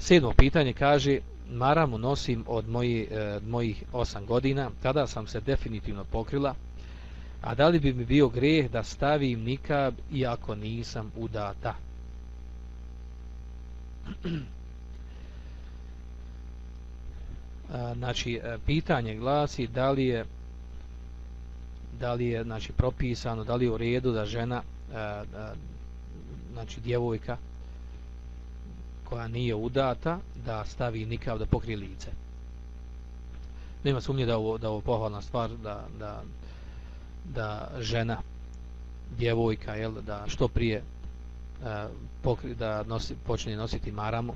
Sedmo pitanje kaže, maramu nosim od moji, e, od mojih osam godina, tada sam se definitivno pokrila, a da li bi mi bio greh da stavim nikab iako nisam udata? znači, e, pitanje glasi da li je da li je znači propisano, da li je u redu da žena e, znači djevojka koja nije udata da stavi nikav da pokrije lice. Nema sumnje da ovo, da ovo pohvalna stvar da, da, da žena djevojka jel, da što prije e, pokri, da nosi, počne nositi maramu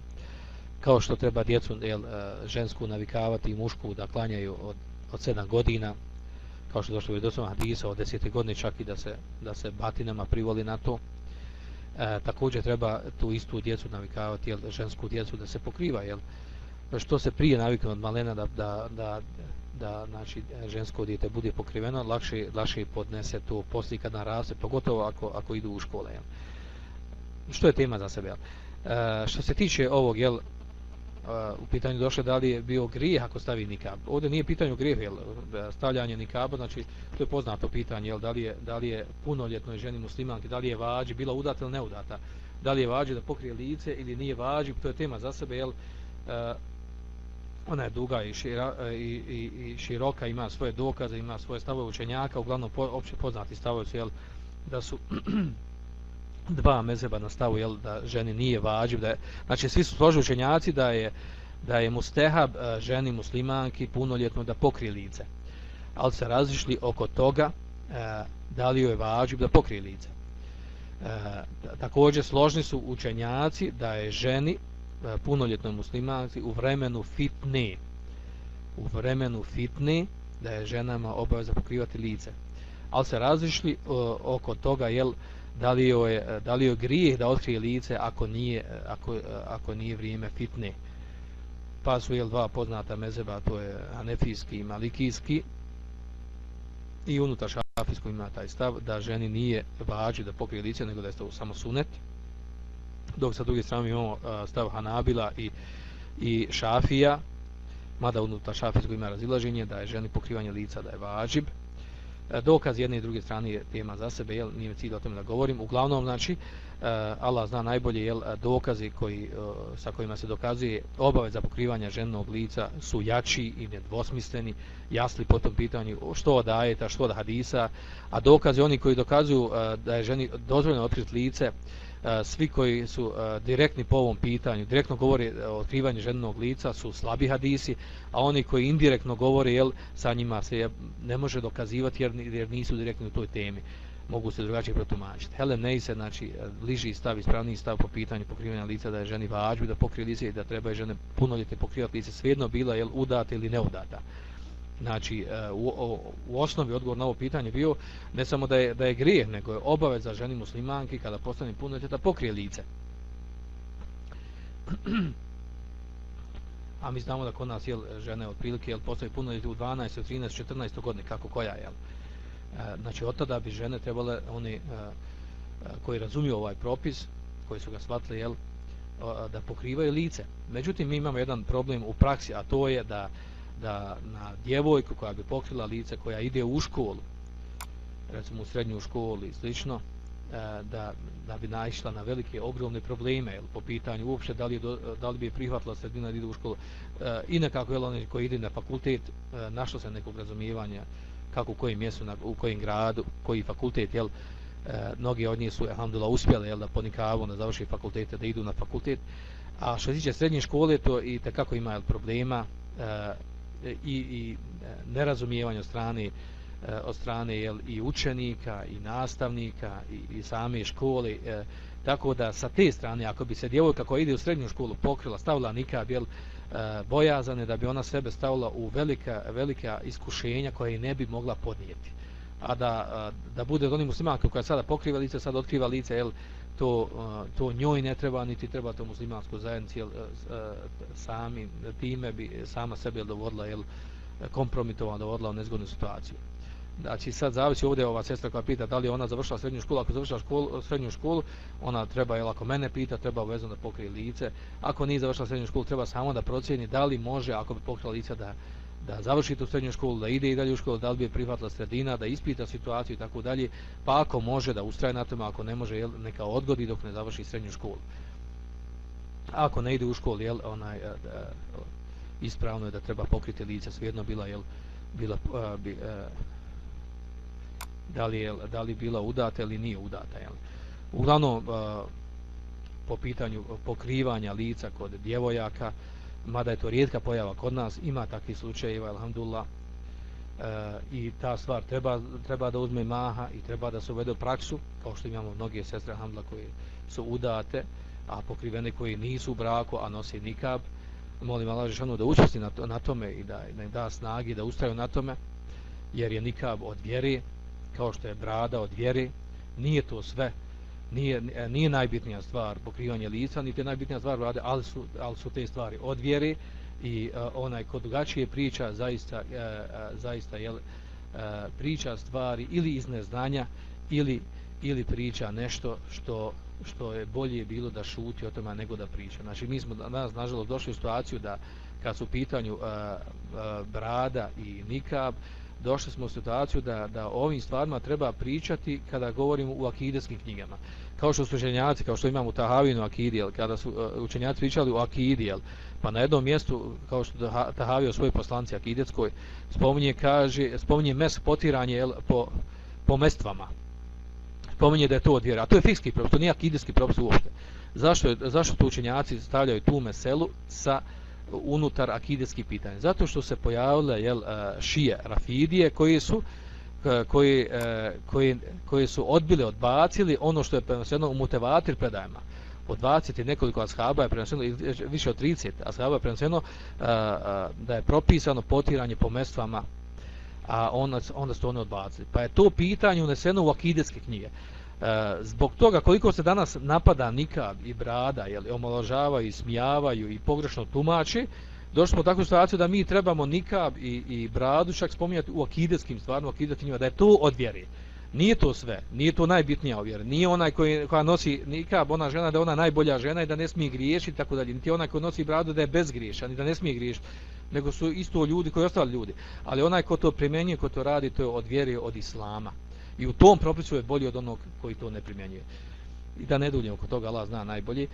kao što treba djecu jel, e, žensku navikavati i mušku da klanjaju od, od 7 godina kao što je došlo u Vidosoma Hadisa od 10. godine čak i da se, da se batinama privoli na to e, također treba tu istu djecu navikavati, jel, žensku djecu da se pokriva, jel, što se prije navikne od malena da, da, da, da znači, žensko dijete bude pokriveno, lakše, lakše podnese to poslije kad naraste, pogotovo ako, ako idu u škole. Jel. Što je tema za sebe? Jel. E, što se tiče ovog, jel, u pitanju došle da li je bio grijeh ako stavi nikab. Ovdje nije pitanje grijeh, jel, stavljanje nikaba, znači to je poznato pitanje, jel, da li je, da li je punoljetnoj ženi muslimanki, da li je vađi, bila udata ili neudata, da li je vađi da pokrije lice ili nije vađi, to je tema za sebe, jel, uh, ona je duga i, šira, i, i, i široka, ima svoje dokaze, ima svoje stavove učenjaka, uglavnom po, opće poznati stavovi su, jel, da su dva mezeba na stavu jel, da ženi nije vađiv da je, znači svi su složili učenjaci da je da je mustehab e, ženi muslimanki punoljetno da pokrije lice. Ali se razišli oko toga e, da li joj je vađiv da pokrije lice. E, također složni su učenjaci da je ženi punoljetnoj muslimanki u vremenu fitne u vremenu fitne da je ženama obaveza pokrivati lice. Ali se razišli oko toga jel da li je eh, da li joj grijeh da otkrije lice ako nije eh, ako eh, ako nije vrijeme fitne? Pa su jel dva poznata mezeba to je hanefijski i malikijski. I unutar šafijskog ima taj stav da ženi nije vađi da pokrije lice nego da je to samo sunet. Dok sa druge strane imamo stav hanabila i i šafija mada unutar šafijskog ima razilaženje da je ženi pokrivanje lica da je vađib. E, dokaz jedne i druge strane je tema za sebe, jel, nije cilj o tome da govorim. Uglavnom, znači, e, Allah zna najbolje, jel, e, dokazi koji, sa kojima se dokazuje obaveza pokrivanja ženog lica su jači i nedvosmisleni, jasli po tom pitanju što od ajeta, što od hadisa, a dokazi oni koji dokazuju da je ženi dozvoljeno otkriti lice, svi koji su direktni po ovom pitanju, direktno govore o otkrivanju ženog lica su slabi hadisi, a oni koji indirektno govore, jel, sa njima se ne može dokazivati jer, jer nisu direktni u toj temi. Mogu se drugačije protumačiti. Helen Neise, znači, e, bliži stav, ispravniji stav po pitanju pokrivanja lica da je ženi vađu, da pokrije lice i da treba je žene punoljetne pokrivati lice, svejedno bila, jel, udata ili neudata znači e, u, u osnovi odgovor na ovo pitanje bio ne samo da je, da je grijeh, nego je obaveza ženi muslimanki kada postane punoljetna da pokrije lice. A mi znamo da kod nas jel, žene otprilike jel, postane punoljetne u 12, 13, 14 godine, kako koja je. E, znači od tada bi žene trebale, oni e, koji razumiju ovaj propis, koji su ga shvatili, jel, da pokrivaju lice. Međutim, mi imamo jedan problem u praksi, a to je da da na djevojku koja bi pokrila lice koja ide u školu recimo u srednju školu i slično e, da, da bi naišla na velike ogromne probleme jel, po pitanju uopšte da li, do, da li bi prihvatila sredina da ide u školu. E, i nekako je oni koji ide na fakultet e, našlo se nekog razumijevanja kako u kojem mjestu, na, u kojem gradu koji fakultet jel, e, mnogi od njih su alhamdulillah uspjeli jel, da ponikavu na završi fakultete da idu na fakultet. A što se tiče srednje škole to i kako ima jel, problema. E, E, i, i e, nerazumijevanje od strane e, od strane jel, i učenika i nastavnika i, i same škole e, tako da sa te strane ako bi se djevojka koja ide u srednju školu pokrila stavila nikad jel, e, bojazane da bi ona sebe stavila u velika, velika iskušenja koje ne bi mogla podnijeti a da, da bude od onih muslimanka koja sada pokriva lice sad otkriva lice jel, to, to njoj ne treba, niti treba to muslimansko zajednici, jel, sami time bi sama sebe dovodila, jel, kompromitovala, dovodila u nezgodnu situaciju. Znači sad zavisi ovdje ova sestra koja pita da li ona završila srednju školu, ako završila školu, srednju školu, ona treba, jel ako mene pita, treba vezano da pokrije lice. Ako nije završila srednju školu, treba samo da procijeni da li može, ako bi pokrila lice, da, da završi tu srednju školu, da ide i dalje u školu, da li bi je prihvatila sredina, da ispita situaciju i tako dalje, pa ako može da ustraje na tome, ako ne može, jel, neka odgodi dok ne završi srednju školu. Ako ne ide u školu, jel, onaj, e, a, a, e, ispravno je da treba pokriti lice, svejedno bila, jel, bila, a, bi, a, da li, je, da li bila udata ili nije udata. Jel? Uglavnom, a, po pitanju pokrivanja lica kod djevojaka, mada je to rijetka pojava kod nas, ima takvi slučajeva, alhamdulillah, e, i ta stvar treba, treba da uzme maha i treba da se uvede u praksu, kao što imamo mnoge sestre, alhamdulillah, koje su udate, a pokrivene koji nisu u braku, a nose nikab, molim Allah Žešanu da učesti na, to, na tome i da, da im da snagi, da ustraju na tome, jer je nikab od vjeri, kao što je brada od vjere, nije to sve, nije, e, nije najbitnija stvar pokrivanje lica, niti je najbitnija stvar vlade, ali su, ali su te stvari od vjere i uh, onaj ko drugačije priča, zaista, uh, uh, zaista jel, uh, priča stvari ili iz neznanja, ili, ili priča nešto što što je bolje bilo da šuti o tome nego da priča. Znači mi smo danas nažalost došli u situaciju da kad su u pitanju uh, uh, brada i nikab, došli smo u situaciju da, da ovim stvarima treba pričati kada govorimo u akideskim knjigama. Kao što su učenjaci, kao što imamo Tahavinu akidijel, kada su uh, učenjaci pričali o akidi, jel, pa na jednom mjestu, kao što Tahavi o svojoj poslanci akidetskoj, spominje, kaže, spominje mes potiranje jel, po, po mestvama. Spominje da je to od vjera. A to je fikski propis, to nije akideski propis uopšte. Zašto, je, zašto to učenjaci stavljaju tu meselu sa unutar akideskih pitanja. Zato što se pojavile jel, e, šije, rafidije, koji su e, koji, koji, e, koji su odbili, odbacili ono što je prenoseno u mutevatir predajama. Od 20 i nekoliko ashaba je prenoseno, više od 30 ashaba je prenoseno da je propisano potiranje po mestvama, a onda, onda su oni odbacili. Pa je to pitanje uneseno u akideske knjige. E, zbog toga koliko se danas napada nikad i brada, jel, omaložavaju i smijavaju i pogrešno tumači, došli smo u takvu situaciju da mi trebamo nikab i, i bradu čak spominjati u akideskim stvarima, u akideskim da je to od vjeri. Nije to sve, nije to najbitnija vjera. Nije onaj koji, koja nosi nikab, ona žena da je ona najbolja žena i da ne smije griješiti, tako dalje. Niti onaj koji nosi bradu da je bezgriješan i da ne smije griješiti. Nego su isto ljudi koji ostali ljudi. Ali onaj ko to primjenjuje, ko to radi, to je od vjeri, od islama. I u tom propisu je bolji od onog koji to ne primjenjuje. I da ne duljim oko toga, Allah zna najbolji.